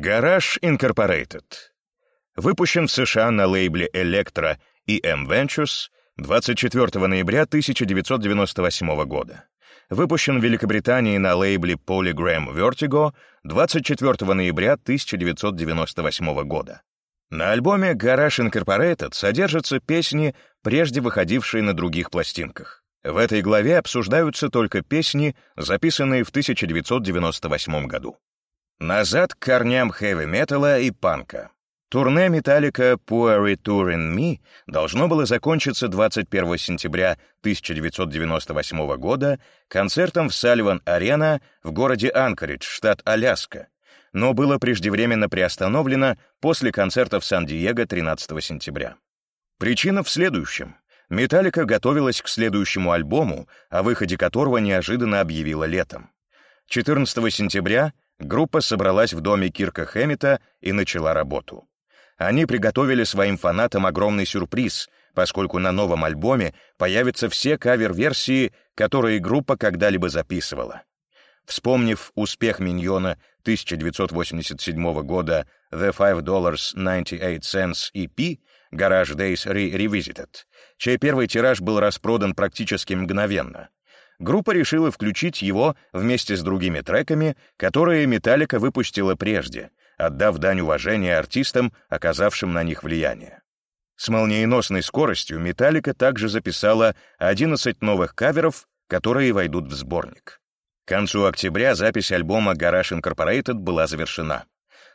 Garage Incorporated. Выпущен в США на лейбле Electra и M Ventures 24 ноября 1998 года. Выпущен в Великобритании на лейбле Polygram Vertigo 24 ноября 1998 года. На альбоме Garage Incorporated содержатся песни, прежде выходившие на других пластинках. В этой главе обсуждаются только песни, записанные в 1998 году. Назад к корням хэви-металла и панка. Турне Металлика «Poetry Tour in Me» должно было закончиться 21 сентября 1998 года концертом в Сальван-Арена в городе Анкоридж, штат Аляска, но было преждевременно приостановлено после концерта в Сан-Диего 13 сентября. Причина в следующем. Металлика готовилась к следующему альбому, о выходе которого неожиданно объявила летом. 14 сентября Группа собралась в доме Кирка Хэммета и начала работу. Они приготовили своим фанатам огромный сюрприз, поскольку на новом альбоме появятся все кавер-версии, которые группа когда-либо записывала. Вспомнив успех «Миньона» 1987 года «The Five Dollars 98 Cents EP» «Garage Days Re-Revisited», чей первый тираж был распродан практически мгновенно — группа решила включить его вместе с другими треками, которые Металлика выпустила прежде, отдав дань уважения артистам, оказавшим на них влияние. С молниеносной скоростью Металлика также записала 11 новых каверов, которые войдут в сборник. К концу октября запись альбома Garage Incorporated была завершена.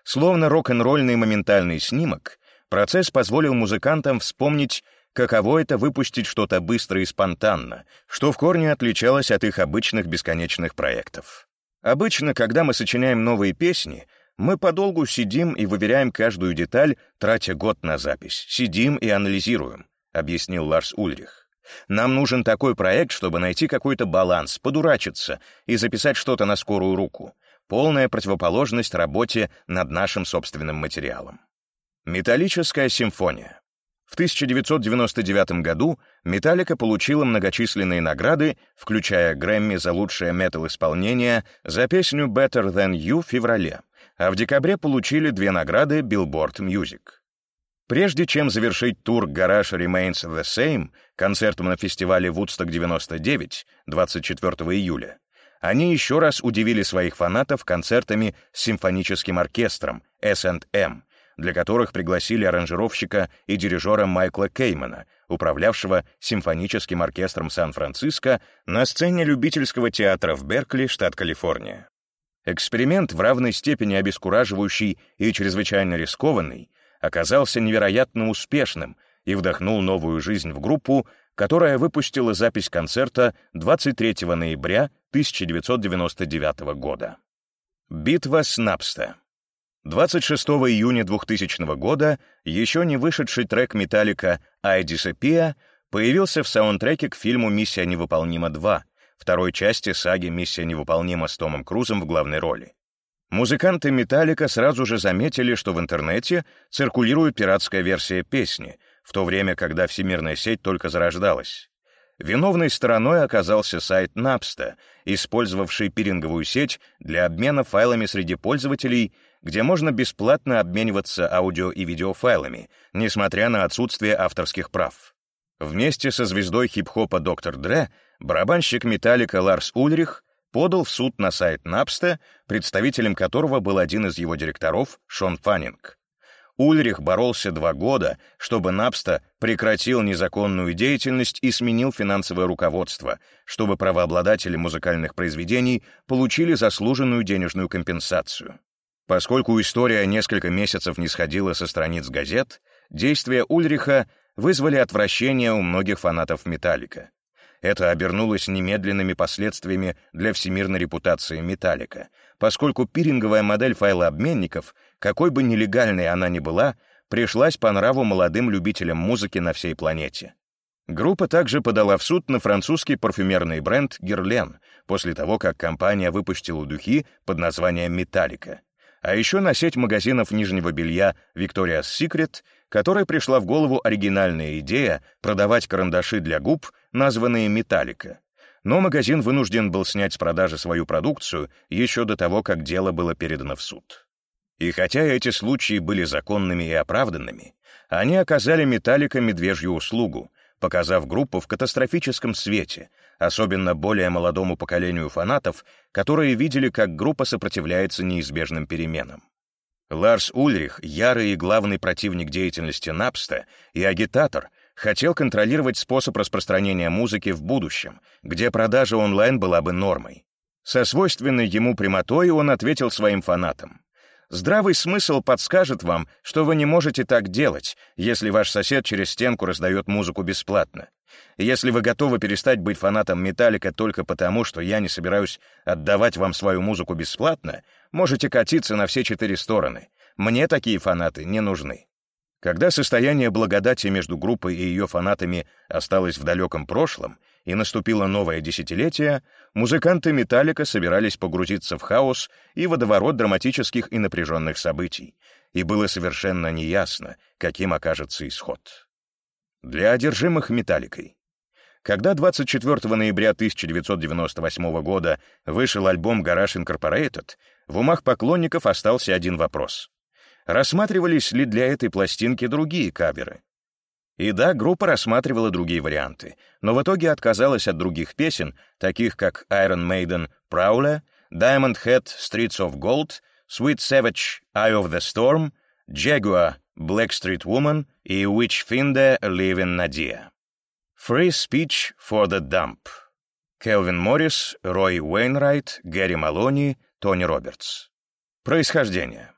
Словно рок-н-ролльный моментальный снимок, процесс позволил музыкантам вспомнить каково это выпустить что-то быстро и спонтанно, что в корне отличалось от их обычных бесконечных проектов. Обычно, когда мы сочиняем новые песни, мы подолгу сидим и выверяем каждую деталь, тратя год на запись. Сидим и анализируем, объяснил Ларс Ульрих. Нам нужен такой проект, чтобы найти какой-то баланс, подурачиться и записать что-то на скорую руку. Полная противоположность работе над нашим собственным материалом. Металлическая симфония. В 1999 году Металлика получила многочисленные награды, включая Грэмми за лучшее метал-исполнение за песню «Better Than You» в феврале, а в декабре получили две награды Billboard Music. Прежде чем завершить тур «Garage Remains the Same» концертом на фестивале Woodstock 99 24 июля, они еще раз удивили своих фанатов концертами с симфоническим оркестром S&M, для которых пригласили аранжировщика и дирижера Майкла Кеймана, управлявшего симфоническим оркестром Сан-Франциско на сцене любительского театра в Беркли, штат Калифорния. Эксперимент, в равной степени обескураживающий и чрезвычайно рискованный, оказался невероятно успешным и вдохнул новую жизнь в группу, которая выпустила запись концерта 23 ноября 1999 года. Битва с Напста. 26 июня 2000 года еще не вышедший трек Металлика «I Disappear» появился в саундтреке к фильму «Миссия невыполнима 2», второй части саги «Миссия невыполнима» с Томом Крузом в главной роли. Музыканты «Металлика» сразу же заметили, что в интернете циркулирует пиратская версия песни, в то время, когда всемирная сеть только зарождалась. Виновной стороной оказался сайт Napster, использовавший пиринговую сеть для обмена файлами среди пользователей где можно бесплатно обмениваться аудио и видеофайлами, несмотря на отсутствие авторских прав. Вместе со звездой хип-хопа Доктор Дре барабанщик Металлика Ларс Ульрих подал в суд на сайт Напста, представителем которого был один из его директоров, Шон Фаннинг. Ульрих боролся два года, чтобы Напста прекратил незаконную деятельность и сменил финансовое руководство, чтобы правообладатели музыкальных произведений получили заслуженную денежную компенсацию. Поскольку история несколько месяцев не сходила со страниц газет, действия Ульриха вызвали отвращение у многих фанатов «Металлика». Это обернулось немедленными последствиями для всемирной репутации «Металлика», поскольку пиринговая модель файлообменников, какой бы нелегальной она ни была, пришлась по нраву молодым любителям музыки на всей планете. Группа также подала в суд на французский парфюмерный бренд «Герлен» после того, как компания выпустила духи под названием «Металлика», а еще на сеть магазинов нижнего белья Victoria's Secret, которой пришла в голову оригинальная идея продавать карандаши для губ, названные «Металлика». Но магазин вынужден был снять с продажи свою продукцию еще до того, как дело было передано в суд. И хотя эти случаи были законными и оправданными, они оказали Металлика медвежью услугу, показав группу в катастрофическом свете, особенно более молодому поколению фанатов, которые видели, как группа сопротивляется неизбежным переменам. Ларс Ульрих, ярый и главный противник деятельности Напста и агитатор, хотел контролировать способ распространения музыки в будущем, где продажа онлайн была бы нормой. Со свойственной ему прямотой он ответил своим фанатам. Здравый смысл подскажет вам, что вы не можете так делать, если ваш сосед через стенку раздает музыку бесплатно. Если вы готовы перестать быть фанатом Металлика только потому, что я не собираюсь отдавать вам свою музыку бесплатно, можете катиться на все четыре стороны. Мне такие фанаты не нужны. Когда состояние благодати между группой и ее фанатами осталось в далеком прошлом, и наступило новое десятилетие, музыканты «Металлика» собирались погрузиться в хаос и водоворот драматических и напряженных событий, и было совершенно неясно, каким окажется исход. Для одержимых «Металликой». Когда 24 ноября 1998 года вышел альбом «Garage Incorporated», в умах поклонников остался один вопрос. Рассматривались ли для этой пластинки другие каверы? И да, группа рассматривала другие варианты, но в итоге отказалась от других песен, таких как Iron Maiden «Prowler», Diamond Head «Streets of Gold», Sweet Savage «Eye of the Storm», Jaguar «Back Street Woman» и Witchfynde «Leaving Nadir». Free Speech for the Dumb. Келвин Моррис, Рой Уэйнрайт, Гэри Малони, Тони Робертс. Происхождение.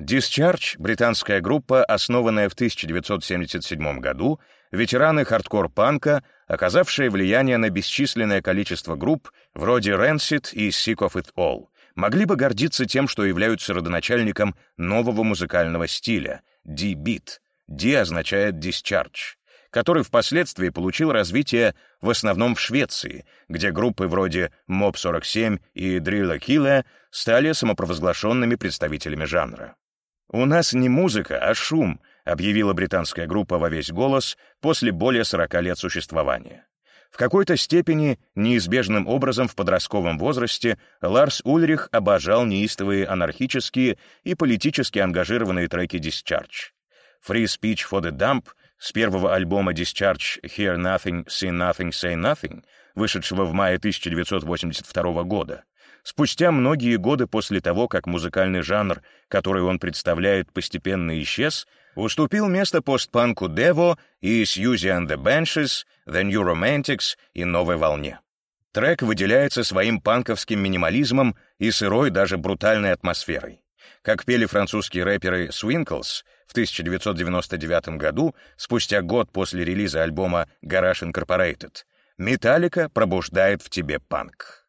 Discharge — британская группа, основанная в 1977 году, ветераны хардкор-панка, оказавшие влияние на бесчисленное количество групп, вроде Rancid и Sick of It All, могли бы гордиться тем, что являются родоначальником нового музыкального стиля — D-Beat. D означает Discharge который впоследствии получил развитие в основном в Швеции, где группы вроде Mob47 и Drilla Killa стали самопровозглашенными представителями жанра. «У нас не музыка, а шум», — объявила британская группа во весь голос после более 40 лет существования. В какой-то степени, неизбежным образом в подростковом возрасте, Ларс Ульрих обожал неистовые анархические и политически ангажированные треки Discharge. Free Speech for the Dump с первого альбома Discharge Hear Nothing, See Nothing, Say Nothing, вышедшего в мае 1982 года, Спустя многие годы после того, как музыкальный жанр, который он представляет, постепенно исчез, уступил место постпанку Devo и Suzy and the Benches, The New Romantics и новой волне. Трек выделяется своим панковским минимализмом и сырой, даже брутальной атмосферой. Как пели французские рэперы Swinkles в 1999 году, спустя год после релиза альбома Garage Incorporated, «Металлика пробуждает в тебе панк».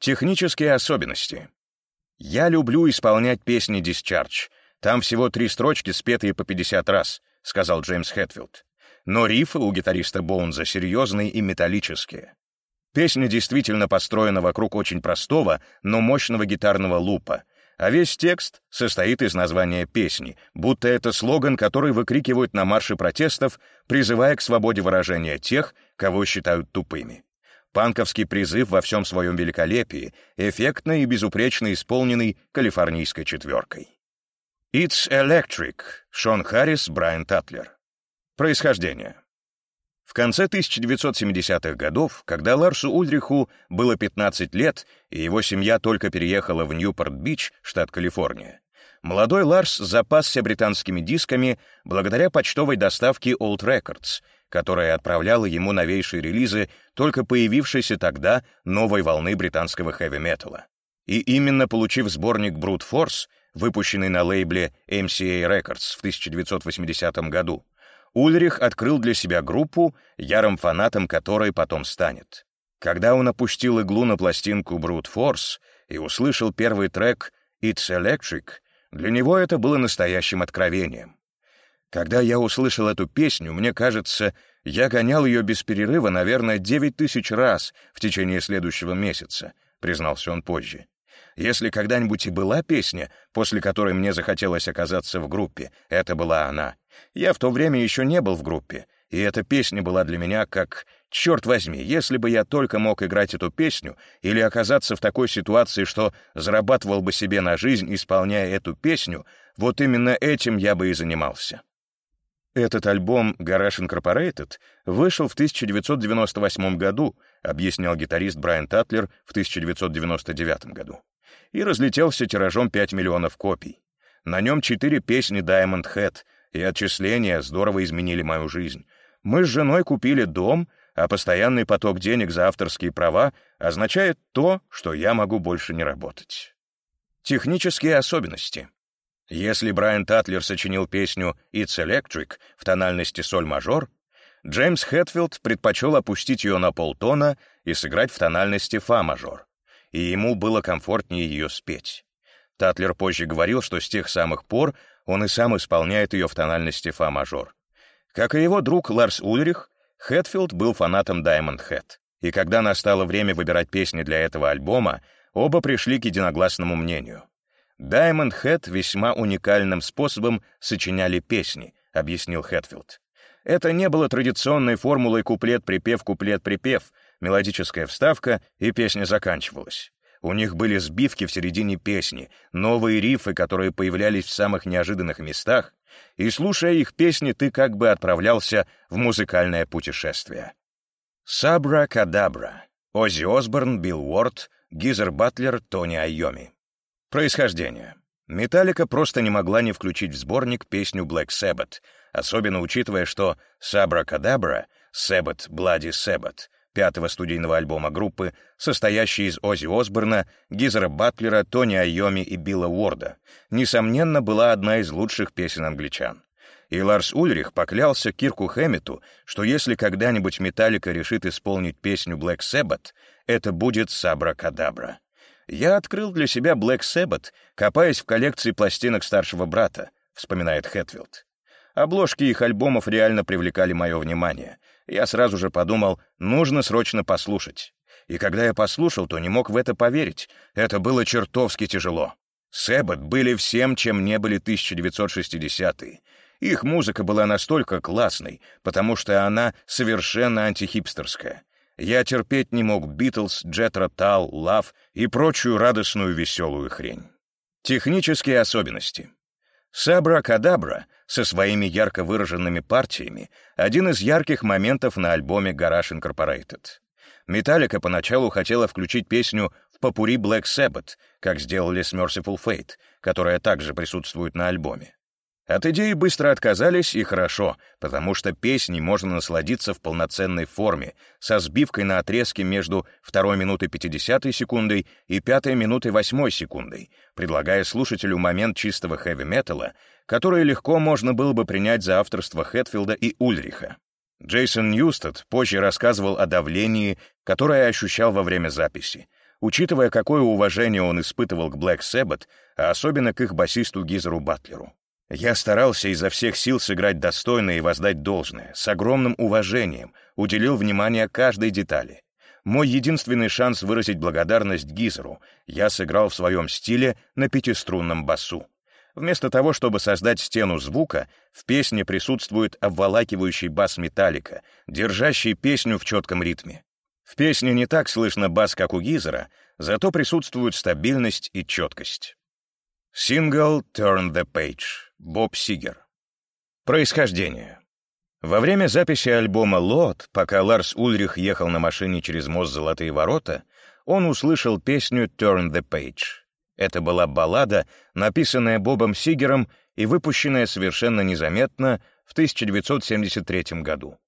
Технические особенности. Я люблю исполнять песни Discharge. Там всего три строчки, спетые по 50 раз, сказал Джеймс Хэтфилд. Но рифы у гитариста Боунза серьезные и металлические. Песня действительно построена вокруг очень простого, но мощного гитарного лупа, а весь текст состоит из названия песни, будто это слоган, который выкрикивают на марше протестов, призывая к свободе выражения тех, кого считают тупыми. Панковский призыв во всем своем великолепии, эффектно и безупречно исполненный калифорнийской четверкой. «It's Electric» — Шон Харрис, Брайан Татлер. Происхождение. В конце 1970-х годов, когда Ларсу Ульриху было 15 лет, и его семья только переехала в Ньюпорт-Бич, штат Калифорния, молодой Ларс запасся британскими дисками благодаря почтовой доставке Old Records — которая отправляла ему новейшие релизы только появившейся тогда новой волны британского хэви-металла. И именно получив сборник Brute Force, выпущенный на лейбле MCA Records в 1980 году, Ульрих открыл для себя группу, ярым фанатом которой потом станет. Когда он опустил иглу на пластинку Brute Force и услышал первый трек «It's Electric», для него это было настоящим откровением. Когда я услышал эту песню, мне кажется, я гонял ее без перерыва, наверное, девять тысяч раз в течение следующего месяца, признался он позже. Если когда-нибудь и была песня, после которой мне захотелось оказаться в группе, это была она. Я в то время еще не был в группе, и эта песня была для меня как Черт возьми, если бы я только мог играть эту песню или оказаться в такой ситуации, что зарабатывал бы себе на жизнь, исполняя эту песню, вот именно этим я бы и занимался. Этот альбом «Garage Incorporated» вышел в 1998 году, объяснял гитарист Брайан Татлер в 1999 году, и разлетелся тиражом 5 миллионов копий. На нем четыре песни Diamond Head, и отчисления здорово изменили мою жизнь. Мы с женой купили дом, а постоянный поток денег за авторские права означает то, что я могу больше не работать. Технические особенности. Если Брайан Татлер сочинил песню «It's Electric» в тональности соль-мажор, Джеймс Хэтфилд предпочел опустить ее на полтона и сыграть в тональности фа-мажор, и ему было комфортнее ее спеть. Татлер позже говорил, что с тех самых пор он и сам исполняет ее в тональности фа-мажор. Как и его друг Ларс Ульрих, Хэтфилд был фанатом Diamond Head, и когда настало время выбирать песни для этого альбома, оба пришли к единогласному мнению. Diamond Head весьма уникальным способом сочиняли песни, объяснил Хэтфилд. Это не было традиционной формулой куплет-припев, куплет-припев, мелодическая вставка, и песня заканчивалась. У них были сбивки в середине песни, новые рифы, которые появлялись в самых неожиданных местах, и, слушая их песни, ты как бы отправлялся в музыкальное путешествие. Сабра Кадабра. Оззи Осборн, Билл Уорд, Гизер Батлер, Тони Айоми. Происхождение. Металлика просто не могла не включить в сборник песню Black Sabbath, особенно учитывая, что Сабра Кадабра, Sabbath Bloody Sabbath, пятого студийного альбома группы, состоящий из Оззи Осборна, Гизера Батлера, Тони Айоми и Билла Уорда, несомненно, была одна из лучших песен англичан. И Ларс Ульрих поклялся Кирку Хэммету, что если когда-нибудь Металлика решит исполнить песню Black Sabbath, это будет «Сабра Кадабра». «Я открыл для себя Black Sabbath, копаясь в коллекции пластинок старшего брата», — вспоминает Хэтфилд. Обложки их альбомов реально привлекали мое внимание, я сразу же подумал, нужно срочно послушать. И когда я послушал, то не мог в это поверить. Это было чертовски тяжело. Сэббот были всем, чем не были 1960-е. Их музыка была настолько классной, потому что она совершенно антихипстерская. Я терпеть не мог Битлз, Джетро Тал, Лав и прочую радостную веселую хрень. Технические особенности. «Сабра-кадабра» со своими ярко выраженными партиями — один из ярких моментов на альбоме «Garage Incorporated». Металлика поначалу хотела включить песню в попури Black Sabbath, как сделали с Merciful Fate, которая также присутствует на альбоме. От идеи быстро отказались, и хорошо, потому что песни можно насладиться в полноценной форме, со сбивкой на отрезке между 2 минутой 50 секундой и 5 минутой 8 секундой, предлагая слушателю момент чистого хэви-металла, который легко можно было бы принять за авторство Хэтфилда и Ульриха. Джейсон Ньюстед позже рассказывал о давлении, которое ощущал во время записи, учитывая, какое уважение он испытывал к Black Sabbath, а особенно к их басисту Гизеру Батлеру. Я старался изо всех сил сыграть достойно и воздать должное, с огромным уважением, уделил внимание каждой детали. Мой единственный шанс выразить благодарность Гизеру я сыграл в своем стиле на пятиструнном басу. Вместо того, чтобы создать стену звука, в песне присутствует обволакивающий бас металлика, держащий песню в четком ритме. В песне не так слышно бас, как у Гизера, зато присутствуют стабильность и четкость. Сингл «Turn the Page» Боб Сигер. Происхождение. Во время записи альбома «Лот», пока Ларс Ульрих ехал на машине через мост Золотые ворота, он услышал песню «Turn the Page». Это была баллада, написанная Бобом Сигером и выпущенная совершенно незаметно в 1973 году.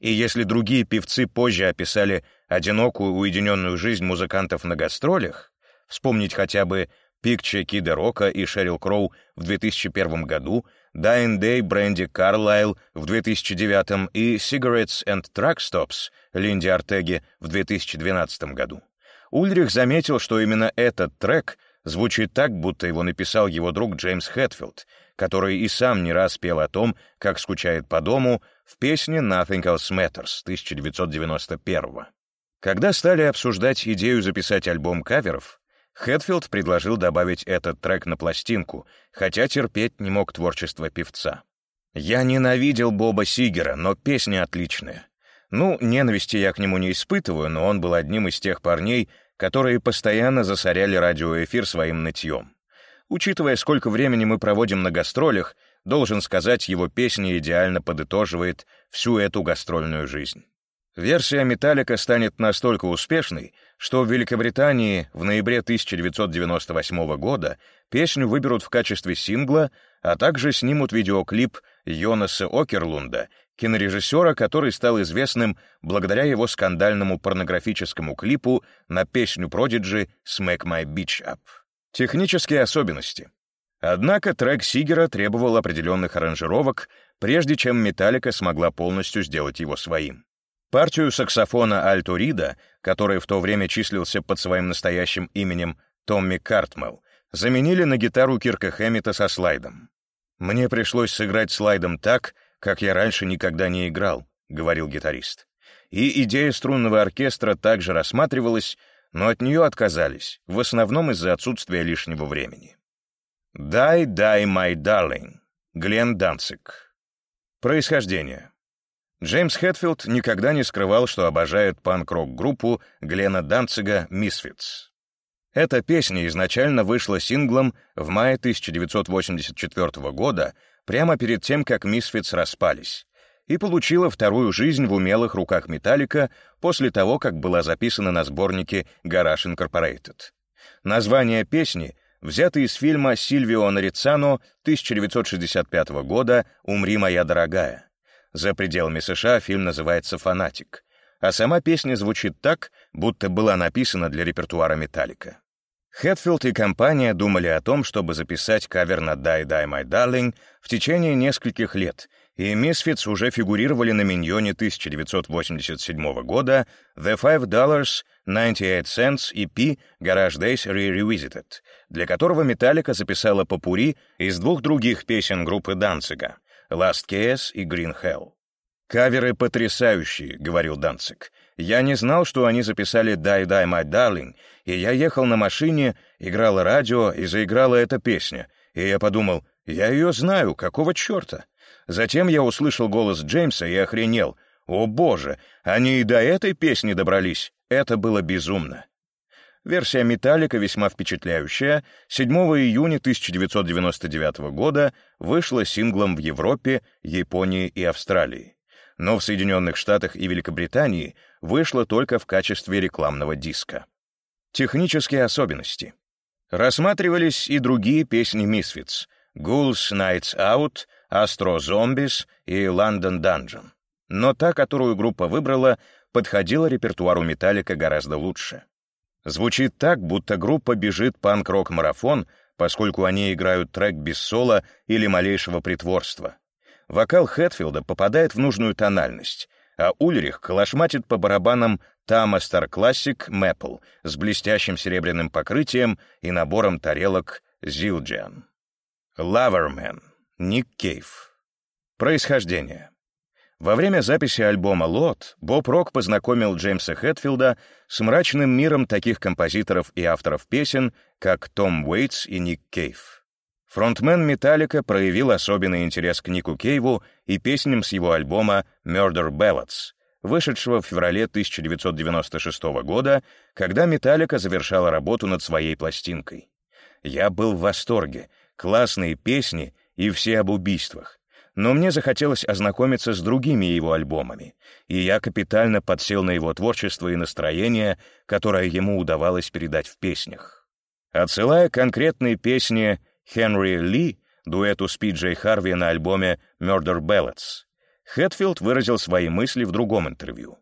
И если другие певцы позже описали одинокую уединенную жизнь музыкантов на гастролях, вспомнить хотя бы Пикче Кида Рока и Шерил Кроу в 2001 году, Dying Day Бренди Карлайл в 2009 и Cigarettes and Truck Stops Линди Артеги в 2012 году. Ульрих заметил, что именно этот трек звучит так, будто его написал его друг Джеймс Хэтфилд, который и сам не раз пел о том, как скучает по дому в песне «Nothing Else Matters» 1991 Когда стали обсуждать идею записать альбом каверов, Хэтфилд предложил добавить этот трек на пластинку, хотя терпеть не мог творчество певца. «Я ненавидел Боба Сигера, но песня отличная. Ну, ненависти я к нему не испытываю, но он был одним из тех парней, которые постоянно засоряли радиоэфир своим нытьем. Учитывая, сколько времени мы проводим на гастролях, должен сказать, его песня идеально подытоживает всю эту гастрольную жизнь. Версия «Металлика» станет настолько успешной, что в Великобритании в ноябре 1998 года песню выберут в качестве сингла, а также снимут видеоклип Йонаса Окерлунда, кинорежиссера, который стал известным благодаря его скандальному порнографическому клипу на песню Prodigy «Smack My Bitch Up». Технические особенности. Однако трек Сигера требовал определенных аранжировок, прежде чем «Металлика» смогла полностью сделать его своим. Партию саксофона Альто Рида, который в то время числился под своим настоящим именем Томми Картмелл, заменили на гитару Кирка Хэммита со слайдом. «Мне пришлось сыграть слайдом так, как я раньше никогда не играл», — говорил гитарист. И идея струнного оркестра также рассматривалась, но от нее отказались, в основном из-за отсутствия лишнего времени. «Die, die, my darling» — Глен Данцик. Происхождение. Джеймс Хэтфилд никогда не скрывал, что обожает панк-рок-группу Глена Данцига «Мисфитс». Эта песня изначально вышла синглом в мае 1984 года, прямо перед тем, как «Мисфитс» распались, и получила вторую жизнь в умелых руках Металлика после того, как была записана на сборнике «Garage Incorporated». Название песни взято из фильма Сильвио Нарицано 1965 года «Умри, моя дорогая». За пределами США фильм называется «Фанатик», а сама песня звучит так, будто была написана для репертуара «Металлика». Хэтфилд и компания думали о том, чтобы записать кавер на «Die, Die, My Darling» в течение нескольких лет, и Misfits уже фигурировали на миньоне 1987 года «The Five Dollars 98 Cents EP Garage Days Re-Revisited», для которого Металлика записала попури из двух других песен группы Данцига — Last Chaos и Green Hell. «Каверы потрясающие», — говорил Данцик. «Я не знал, что они записали «Die, Die, My Darling», и я ехал на машине, играло радио, и заиграла эта песня. И я подумал, я ее знаю, какого черта? Затем я услышал голос Джеймса и охренел. О боже, они и до этой песни добрались. Это было безумно. Версия «Металлика» весьма впечатляющая. 7 июня 1999 года вышла синглом в Европе, Японии и Австралии. Но в Соединенных Штатах и Великобритании вышла только в качестве рекламного диска. Технические особенности. Рассматривались и другие песни Misfits — «Ghouls Nights Out», «Astro Zombies» и «London Dungeon». Но та, которую группа выбрала, подходила репертуару «Металлика» гораздо лучше. Звучит так, будто группа бежит панк-рок-марафон, поскольку они играют трек без соло или малейшего притворства. Вокал Хэтфилда попадает в нужную тональность, а Ульрих калашматит по барабанам Тама Star Classic Maple с блестящим серебряным покрытием и набором тарелок Zildjian. Loverman. Ник Кейв. Происхождение. Во время записи альбома «Лот» Боб Рок познакомил Джеймса Хэтфилда с мрачным миром таких композиторов и авторов песен, как Том Уэйтс и Ник Кейв. Фронтмен «Металлика» проявил особенный интерес к Нику Кейву и песням с его альбома «Murder Ballads», вышедшего в феврале 1996 года, когда «Металлика» завершала работу над своей пластинкой. Я был в восторге. Классные песни и все об убийствах но мне захотелось ознакомиться с другими его альбомами, и я капитально подсел на его творчество и настроение, которое ему удавалось передать в песнях. Отсылая конкретные песни Хенри Ли, дуэту с Пиджей Харви на альбоме «Murder Ballads», Хэтфилд выразил свои мысли в другом интервью.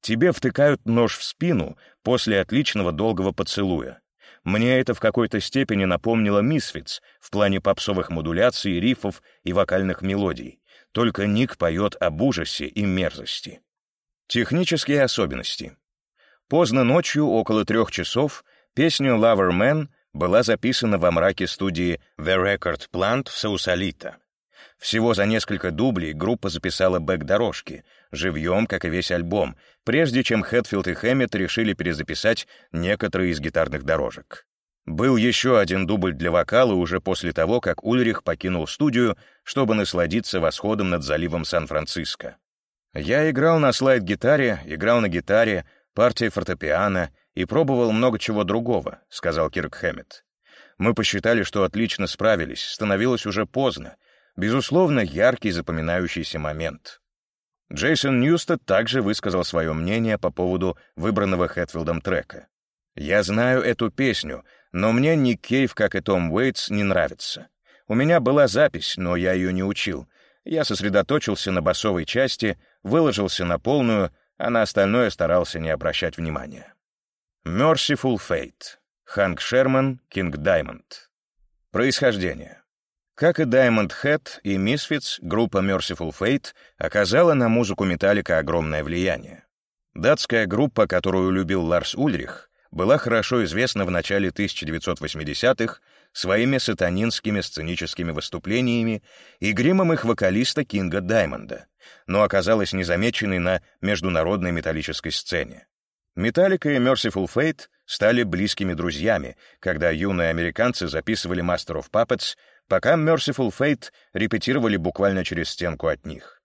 «Тебе втыкают нож в спину после отличного долгого поцелуя. Мне это в какой-то степени напомнило «Мисфитс» в плане попсовых модуляций, рифов и вокальных мелодий. Только Ник поет об ужасе и мерзости. Технические особенности. Поздно ночью, около трех часов, песня «Lover Man» была записана во мраке студии The Record Plant в Саусалита. Всего за несколько дублей группа записала бэк-дорожки, живьем, как и весь альбом, прежде чем Хэтфилд и Хэммет решили перезаписать некоторые из гитарных дорожек. Был еще один дубль для вокала уже после того, как Ульрих покинул студию, чтобы насладиться восходом над заливом Сан-Франциско. Я играл на слайд-гитаре, играл на гитаре, партии фортепиано и пробовал много чего другого», — сказал Кирк Хэммет. «Мы посчитали, что отлично справились, становилось уже поздно. Безусловно, яркий запоминающийся момент». Джейсон Ньюстед также высказал свое мнение по поводу выбранного Хэтфилдом трека. «Я знаю эту песню, но мне Ник Кейв, как и Том Уэйтс, не нравится. У меня была запись, но я ее не учил. Я сосредоточился на басовой части, выложился на полную, а на остальное старался не обращать внимания». Merciful Fate. Ханк Шерман, Кинг Даймонд. Происхождение. Как и Diamond Head и Misfits, группа Merciful Fate оказала на музыку Металлика огромное влияние. Датская группа, которую любил Ларс Ульрих, была хорошо известна в начале 1980-х своими сатанинскими сценическими выступлениями и гримом их вокалиста Кинга Даймонда, но оказалась незамеченной на международной металлической сцене. Металлика и Merciful Fate стали близкими друзьями, когда юные американцы записывали Master of Puppets пока Merciful Fate репетировали буквально через стенку от них.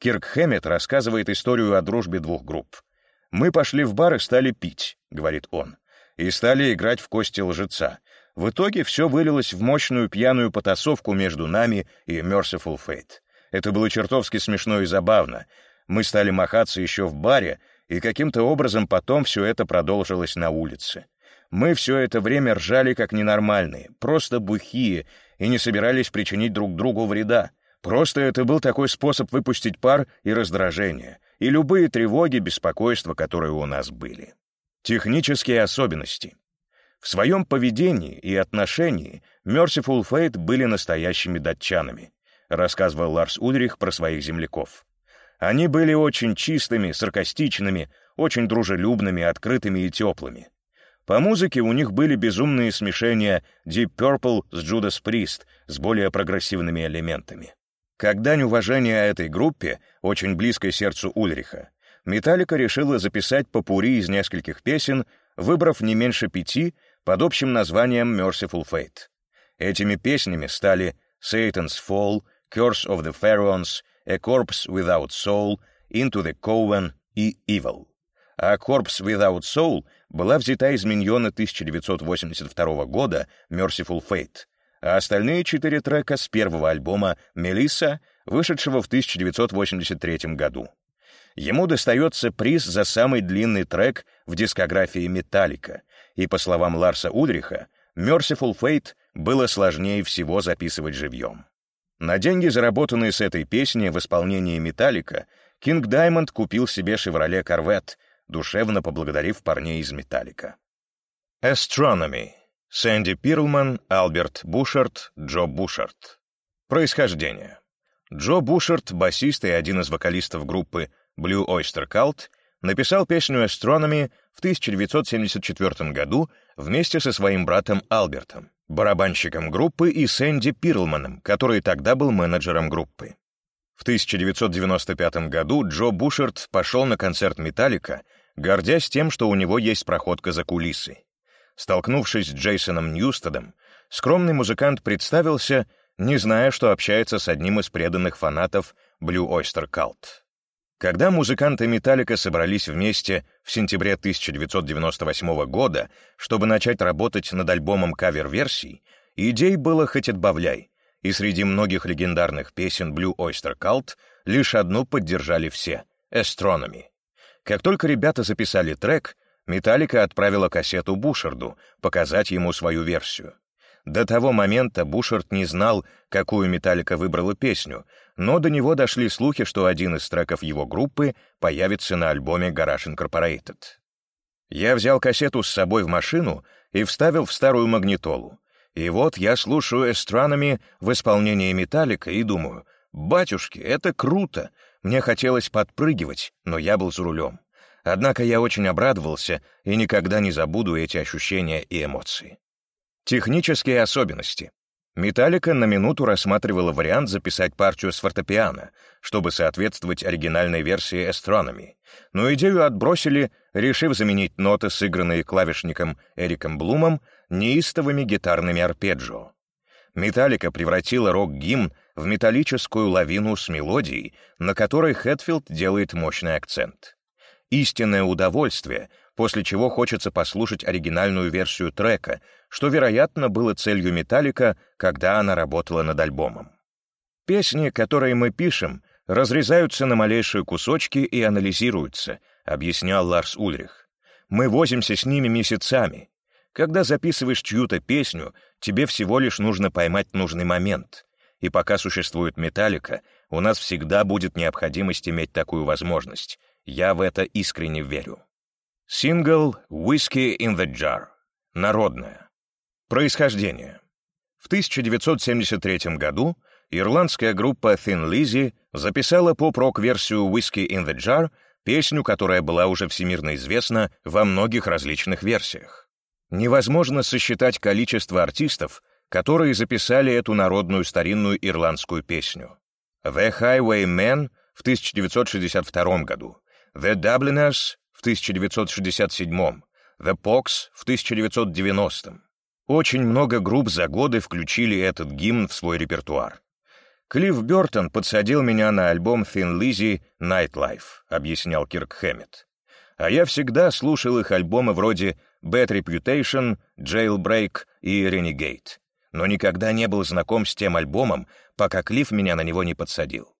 Кирк Хэммет рассказывает историю о дружбе двух групп. «Мы пошли в бар и стали пить», — говорит он, «и стали играть в кости лжеца. В итоге все вылилось в мощную пьяную потасовку между нами и Merciful Fate. Это было чертовски смешно и забавно. Мы стали махаться еще в баре, и каким-то образом потом все это продолжилось на улице. Мы все это время ржали как ненормальные, просто бухие, и не собирались причинить друг другу вреда. Просто это был такой способ выпустить пар и раздражение, и любые тревоги, беспокойства, которые у нас были. Технические особенности. В своем поведении и отношении Merciful Fate были настоящими датчанами, рассказывал Ларс Ульрих про своих земляков. Они были очень чистыми, саркастичными, очень дружелюбными, открытыми и теплыми. По музыке у них были безумные смешения Deep Purple с Judas Priest с более прогрессивными элементами. Как дань уважения этой группе, очень близкой сердцу Ульриха, Металлика решила записать попури из нескольких песен, выбрав не меньше пяти под общим названием Merciful Fate. Этими песнями стали Satan's Fall, Curse of the Pharaohs, A Corpse Without Soul, Into the Coven и Evil. А Corpse Without Soul — была взята из миньона 1982 года Merciful Fate, а остальные четыре трека с первого альбома «Мелисса», вышедшего в 1983 году. Ему достается приз за самый длинный трек в дискографии «Металлика», и, по словам Ларса Ульриха, «Merciful Fate» было сложнее всего записывать живьем. На деньги, заработанные с этой песни в исполнении «Металлика», Кинг Даймонд купил себе «Шевроле Корвет», душевно поблагодарив парней из «Металлика». Astronomy. Сэнди Пирлман, Альберт Бушарт, Джо Бушарт. Происхождение. Джо Бушарт, басист и один из вокалистов группы Blue Oyster Cult, написал песню Astronomy в 1974 году вместе со своим братом Альбертом, барабанщиком группы, и Сэнди Пирлманом, который тогда был менеджером группы. В 1995 году Джо Бушарт пошел на концерт «Металлика», гордясь тем, что у него есть проходка за кулисы. Столкнувшись с Джейсоном Ньюстедом, скромный музыкант представился, не зная, что общается с одним из преданных фанатов Blue Oyster Cult. Когда музыканты «Металлика» собрались вместе в сентябре 1998 года, чтобы начать работать над альбомом кавер-версий, идей было хоть отбавляй, и среди многих легендарных песен Blue Oyster Cult лишь одну поддержали все — «Astronomy». Как только ребята записали трек, Металлика отправила кассету Бушарду показать ему свою версию. До того момента Бушард не знал, какую Металлика выбрала песню, но до него дошли слухи, что один из треков его группы появится на альбоме Garage Incorporated. Я взял кассету с собой в машину и вставил в старую магнитолу. И вот я слушаю эстранами в исполнении Металлика и думаю, «Батюшки, это круто! Мне хотелось подпрыгивать, но я был за рулем. Однако я очень обрадовался и никогда не забуду эти ощущения и эмоции. Технические особенности. Металлика на минуту рассматривала вариант записать партию с фортепиано, чтобы соответствовать оригинальной версии Astronomy, но идею отбросили, решив заменить ноты, сыгранные клавишником Эриком Блумом, неистовыми гитарными арпеджио. Металлика превратила рок-гимн в металлическую лавину с мелодией, на которой Хэтфилд делает мощный акцент. Истинное удовольствие, после чего хочется послушать оригинальную версию трека, что, вероятно, было целью Металлика, когда она работала над альбомом. Песни, которые мы пишем, разрезаются на малейшие кусочки и анализируются, объяснял Ларс Ульрих. Мы возимся с ними месяцами. Когда записываешь чью-то песню, тебе всего лишь нужно поймать нужный момент. И пока существует металлика, у нас всегда будет необходимость иметь такую возможность. Я в это искренне верю. Сингл «Whiskey in the Jar». Народная. Происхождение. В 1973 году ирландская группа Thin Lizzy записала поп-рок-версию «Whiskey in the Jar», песню, которая была уже всемирно известна во многих различных версиях. Невозможно сосчитать количество артистов, которые записали эту народную старинную ирландскую песню. The Highwaymen в 1962 году, The Dubliners в 1967, The Pox в 1990. Очень много групп за годы включили этот гимн в свой репертуар. Клифф Бёртон подсадил меня на альбом Thin Lizzy Nightlife, объяснял Кирк Хэммет. А я всегда слушал их альбомы вроде Bad Reputation, Jailbreak и Renegade, но никогда не был знаком с тем альбомом, пока Клифф меня на него не подсадил.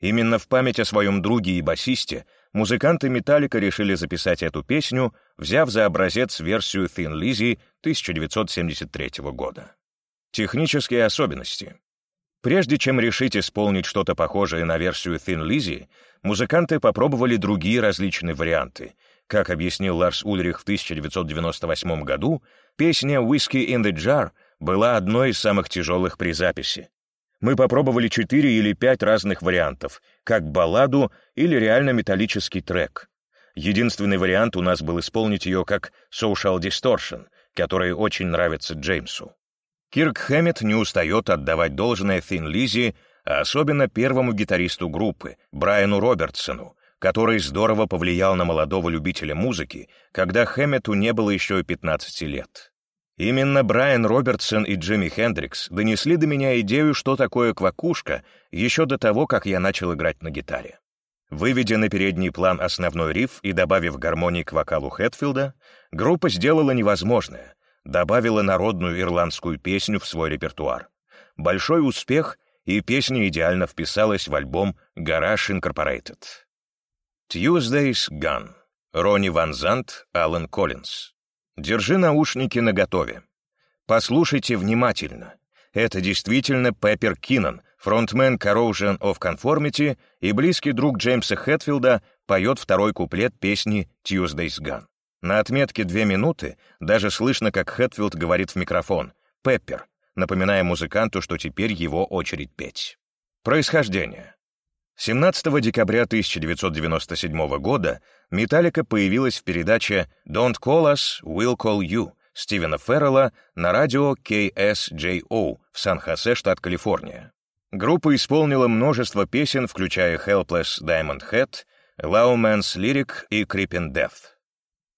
Именно в память о своем друге и басисте музыканты Металлика решили записать эту песню, взяв за образец версию Thin Lizzy 1973 года. Технические особенности. Прежде чем решить исполнить что-то похожее на версию Thin Lizzy, музыканты попробовали другие различные варианты. Как объяснил Ларс Ульрих в 1998 году, песня «Whiskey in the Jar» была одной из самых тяжелых при записи. Мы попробовали четыре или пять разных вариантов, как балладу или реально металлический трек. Единственный вариант у нас был исполнить ее как «Social Distortion», который очень нравится Джеймсу. Кирк Хэммет не устает отдавать должное Тhin Лизи, а особенно первому гитаристу группы, Брайану Робертсону, который здорово повлиял на молодого любителя музыки, когда Хэммету не было еще и 15 лет. Именно Брайан Робертсон и Джимми Хендрикс донесли до меня идею, что такое квакушка, еще до того, как я начал играть на гитаре. Выведя на передний план основной риф и добавив гармонии к вокалу Хэтфилда, группа сделала невозможное добавила народную ирландскую песню в свой репертуар. Большой успех, и песня идеально вписалась в альбом «Garage Incorporated». «Tuesday's Gun» Ронни Ван Зант, Аллен Коллинз. Держи наушники наготове. Послушайте внимательно. Это действительно Пеппер Киннон, фронтмен Corrosion of Conformity и близкий друг Джеймса Хэтфилда, поет второй куплет песни «Tuesday's Gun». На отметке две минуты даже слышно, как Хэтфилд говорит в микрофон «Пеппер», напоминая музыканту, что теперь его очередь петь. Происхождение. 17 декабря 1997 года «Металлика» появилась в передаче «Don't Call Us, We'll Call You» Стивена Феррелла на радио KSJO в Сан-Хосе, штат Калифорния. Группа исполнила множество песен, включая «Helpless Diamond Head», «Low Man's Lyric» и «Creeping Death».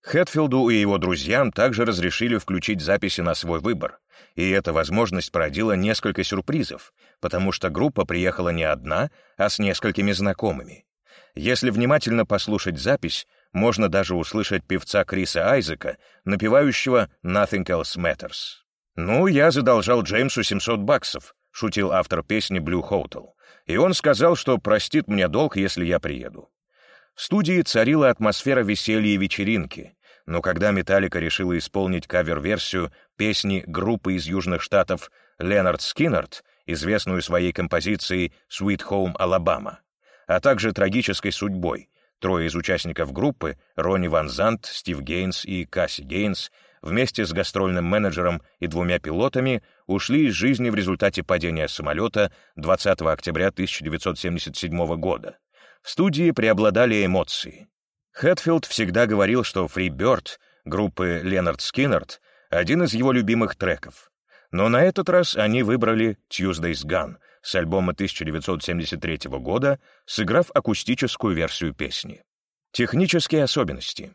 Хэтфилду и его друзьям также разрешили включить записи на свой выбор, и эта возможность породила несколько сюрпризов, потому что группа приехала не одна, а с несколькими знакомыми. Если внимательно послушать запись, можно даже услышать певца Криса Айзека, напевающего «Nothing Else Matters». «Ну, я задолжал Джеймсу 700 баксов», — шутил автор песни «Blue Hotel», и он сказал, что простит мне долг, если я приеду. В студии царила атмосфера веселья и вечеринки, но когда Металлика решила исполнить кавер-версию песни группы из Южных Штатов Ленард Скиннерт, известную своей композицией «Sweet Home Alabama», а также трагической судьбой, трое из участников группы, Ронни Ван Зант, Стив Гейнс и Касси Гейнс, вместе с гастрольным менеджером и двумя пилотами ушли из жизни в результате падения самолета 20 октября 1977 года. В студии преобладали эмоции. Хэтфилд всегда говорил, что «Free Bird» группы Ленард Скиннерт один из его любимых треков. Но на этот раз они выбрали «Tuesday's Gun» с альбома 1973 года, сыграв акустическую версию песни. Технические особенности.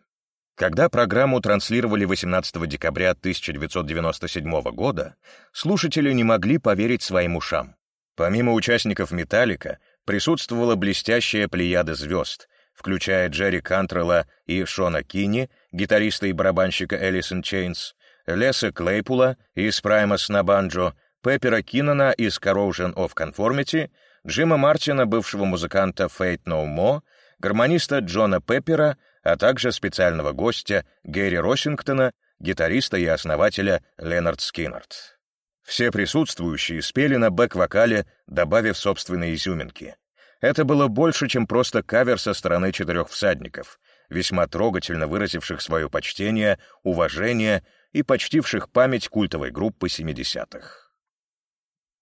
Когда программу транслировали 18 декабря 1997 года, слушатели не могли поверить своим ушам. Помимо участников «Metallica», присутствовала блестящая плеяда звезд, включая Джерри Кантрелла и Шона Кинни, гитариста и барабанщика Alice in Chains, Леса Клейпула из Primus на банджо, Пеппера Кинана из Corrosion of Conformity, Джима Мартина, бывшего музыканта Faith No More, гармониста Джона Поппера, а также специального гостя Гэри Россингтона, гитариста и основателя Lynyrd Skynyrd. Все присутствующие спели на бэк-вокале, добавив собственные изюминки. Это было больше, чем просто кавер со стороны четырех всадников, весьма трогательно выразивших свое почтение, уважение и почтивших память культовой группы 70-х.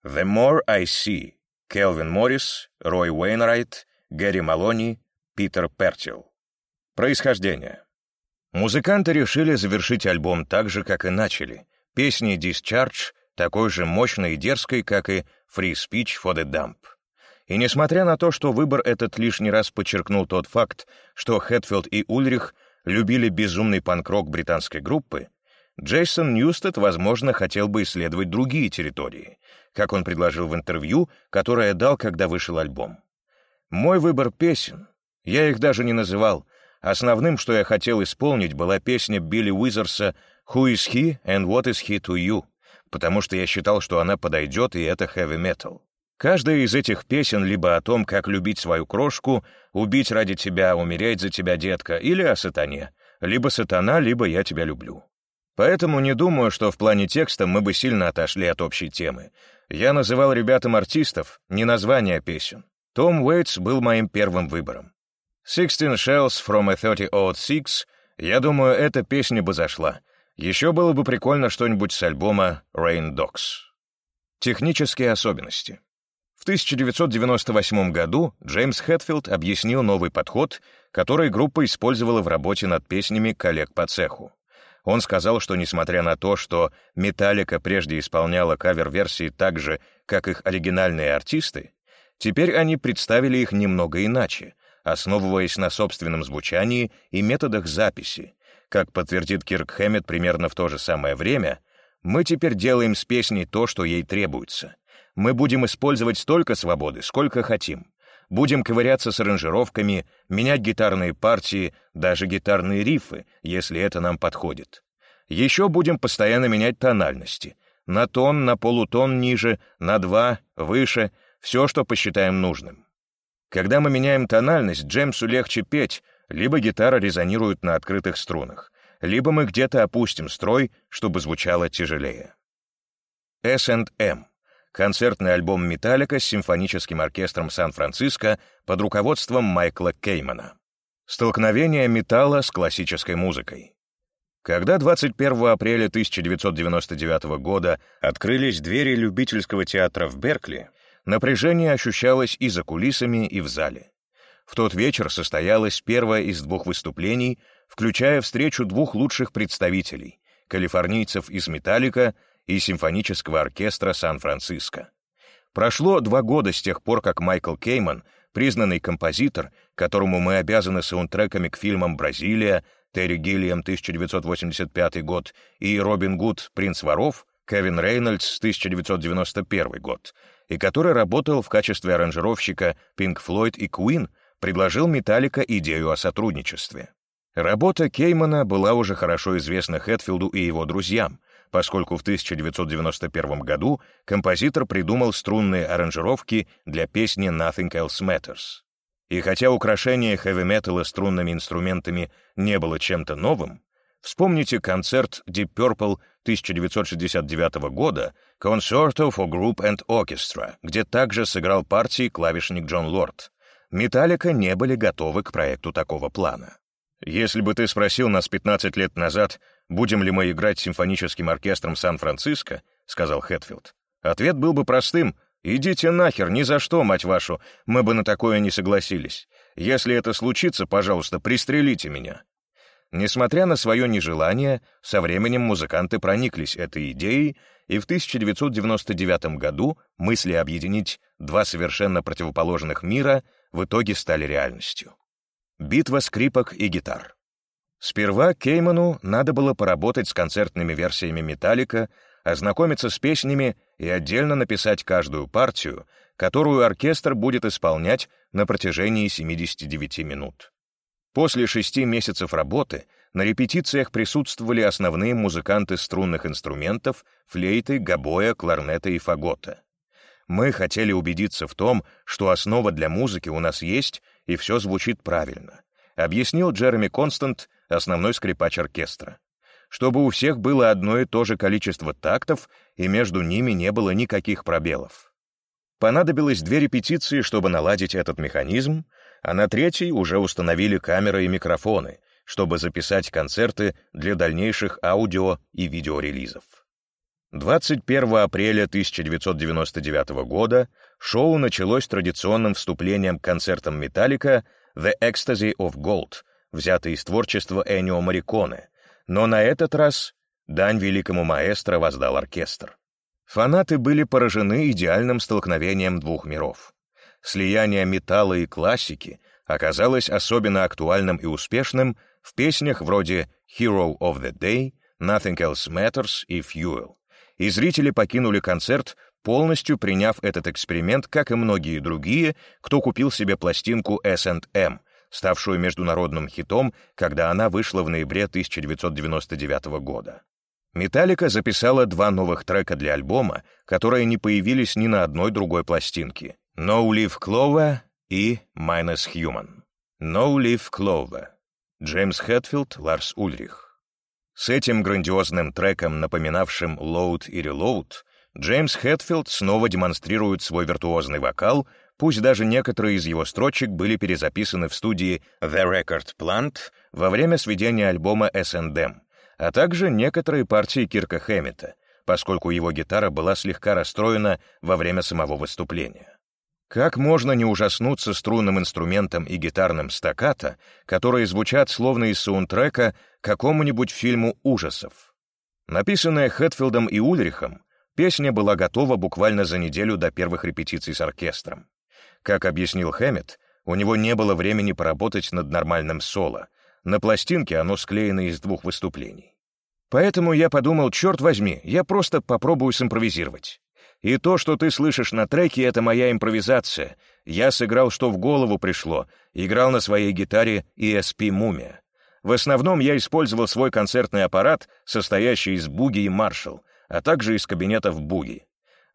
The More I See, Келвин Моррис, Рой Уэйнрайт, Гэри Малони, Питер Пертил. Происхождение. Музыканты решили завершить альбом так же, как и начали. Песни Discharge такой же мощной и дерзкой, как и Free Speech for the Dump. И несмотря на то, что выбор этот лишний раз подчеркнул тот факт, что Хэтфилд и Ульрих любили безумный панк-рок британской группы, Джейсон Ньюстед, возможно, хотел бы исследовать другие территории, как он предложил в интервью, которое дал, когда вышел альбом. «Мой выбор песен. Я их даже не называл, Основным, что я хотел исполнить, была песня Билли Уизерса «Who is he and what is he to you», потому что я считал, что она подойдет, и это metal. Каждая из этих песен либо о том, как любить свою крошку, убить ради тебя, умереть за тебя, детка, или о сатане. Либо сатана, либо я тебя люблю. Поэтому не думаю, что в плане текста мы бы сильно отошли от общей темы. Я называл ребятам артистов, не названия песен. Том Уэйтс был моим первым выбором. «Sixteen Shells from a Thirty Old Six», я думаю, эта песня бы зашла. Еще было бы прикольно что-нибудь с альбома Rain Dogs. Технические особенности. В 1998 году Джеймс Хэтфилд объяснил новый подход, который группа использовала в работе над песнями коллег по цеху. Он сказал, что несмотря на то, что «Металлика» прежде исполняла кавер-версии так же, как их оригинальные артисты, теперь они представили их немного иначе, основываясь на собственном звучании и методах записи. Как подтвердит Кирк Хэммет примерно в то же самое время, мы теперь делаем с песней то, что ей требуется. Мы будем использовать столько свободы, сколько хотим. Будем ковыряться с аранжировками, менять гитарные партии, даже гитарные рифы, если это нам подходит. Еще будем постоянно менять тональности. На тон, на полутон ниже, на два, выше, все, что посчитаем нужным. Когда мы меняем тональность, Джеймсу легче петь, либо гитара резонирует на открытых струнах, либо мы где-то опустим строй, чтобы звучало тяжелее. S&M — концертный альбом «Металлика» с симфоническим оркестром Сан-Франциско под руководством Майкла Кеймана. Столкновение металла с классической музыкой. Когда 21 апреля 1999 года открылись двери любительского театра в Беркли, Напряжение ощущалось и за кулисами, и в зале. В тот вечер состоялось первое из двух выступлений, включая встречу двух лучших представителей — калифорнийцев из «Металлика» и симфонического оркестра Сан-Франциско. Прошло два года с тех пор, как Майкл Кейман, признанный композитор, которому мы обязаны саундтреками к фильмам «Бразилия», Терри Гиллиам, 1985 год, и Робин Гуд, «Принц воров», Кевин Рейнольдс, 1991 год, и который работал в качестве аранжировщика Pink Floyd и Queen, предложил Металлика идею о сотрудничестве. Работа Кеймана была уже хорошо известна Хэтфилду и его друзьям, поскольку в 1991 году композитор придумал струнные аранжировки для песни «Nothing Else Matters». И хотя украшение хэви-металла струнными инструментами не было чем-то новым, вспомните концерт Deep Purple 1969 года Concerto for Group and Orchestra, где также сыграл партии клавишник Джон Лорд. Металлика не были готовы к проекту такого плана. Если бы ты спросил нас 15 лет назад, будем ли мы играть симфоническим оркестром Сан-Франциско, сказал Хэтфилд, ответ был бы простым «Идите нахер, ни за что, мать вашу, мы бы на такое не согласились. Если это случится, пожалуйста, пристрелите меня». Несмотря на свое нежелание, со временем музыканты прониклись этой идеей, и в 1999 году мысли объединить два совершенно противоположных мира в итоге стали реальностью. Битва скрипок и гитар. Сперва Кейману надо было поработать с концертными версиями «Металлика», ознакомиться с песнями и отдельно написать каждую партию, которую оркестр будет исполнять на протяжении 79 минут. После шести месяцев работы на репетициях присутствовали основные музыканты струнных инструментов, флейты, гобоя, кларнета и фагота. Мы хотели убедиться в том, что основа для музыки у нас есть, и все звучит правильно, объяснил Джереми Констант, основной скрипач оркестра. Чтобы у всех было одно и то же количество тактов, и между ними не было никаких пробелов. Понадобилось две репетиции, чтобы наладить этот механизм, а на третьей уже установили камеры и микрофоны, чтобы записать концерты для дальнейших аудио и видеорелизов. 21 апреля 1999 года шоу началось традиционным вступлением к концертам «Металлика» «The Ecstasy of Gold», взятый из творчества Энио Мариконе, но на этот раз дань великому маэстро воздал оркестр. Фанаты были поражены идеальным столкновением двух миров. Слияние металла и классики оказалось особенно актуальным и успешным в песнях вроде «Hero of the Day», «Nothing Else Matters» и «Fuel» и зрители покинули концерт, полностью приняв этот эксперимент, как и многие другие, кто купил себе пластинку S&M, ставшую международным хитом, когда она вышла в ноябре 1999 года. Металлика записала два новых трека для альбома, которые не появились ни на одной другой пластинке — «No Leaf Clover» и «Minus Human». «No Leaf Clover» — Джеймс Хэтфилд, Ларс Ульрих. С этим грандиозным треком, напоминавшим «Load» и «Reload», Джеймс Хэтфилд снова демонстрирует свой виртуозный вокал, пусть даже некоторые из его строчек были перезаписаны в студии The Record Plant во время сведения альбома S&M, а также некоторые партии Кирка Хэммета, поскольку его гитара была слегка расстроена во время самого выступления. Как можно не ужаснуться струнным инструментом и гитарным стаккато, которые звучат словно из саундтрека какому-нибудь фильму ужасов? Написанная Хэтфилдом и Ульрихом, песня была готова буквально за неделю до первых репетиций с оркестром. Как объяснил Хэммет, у него не было времени поработать над нормальным соло. На пластинке оно склеено из двух выступлений. Поэтому я подумал, черт возьми, я просто попробую симпровизировать. И то, что ты слышишь на треке, — это моя импровизация. Я сыграл, что в голову пришло, играл на своей гитаре ESP «Мумия». В основном я использовал свой концертный аппарат, состоящий из буги и маршал, а также из кабинетов буги.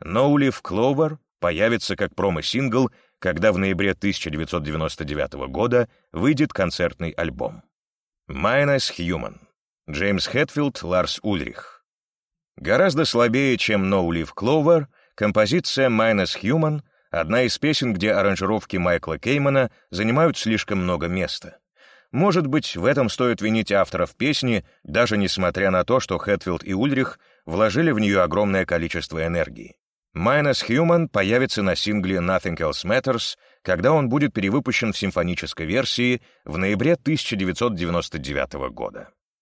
No Leaf Clover появится как промо-сингл, когда в ноябре 1999 года выйдет концертный альбом. Minus Human. Джеймс Хэтфилд, Ларс Ульрих. Гораздо слабее, чем No Leaf Clover, Композиция «Minus Human» — одна из песен, где аранжировки Майкла Кеймана занимают слишком много места. Может быть, в этом стоит винить авторов песни, даже несмотря на то, что Хэтфилд и Ульрих вложили в нее огромное количество энергии. «Minus Human» появится на сингле «Nothing Else Matters», когда он будет перевыпущен в симфонической версии в ноябре 1999 года.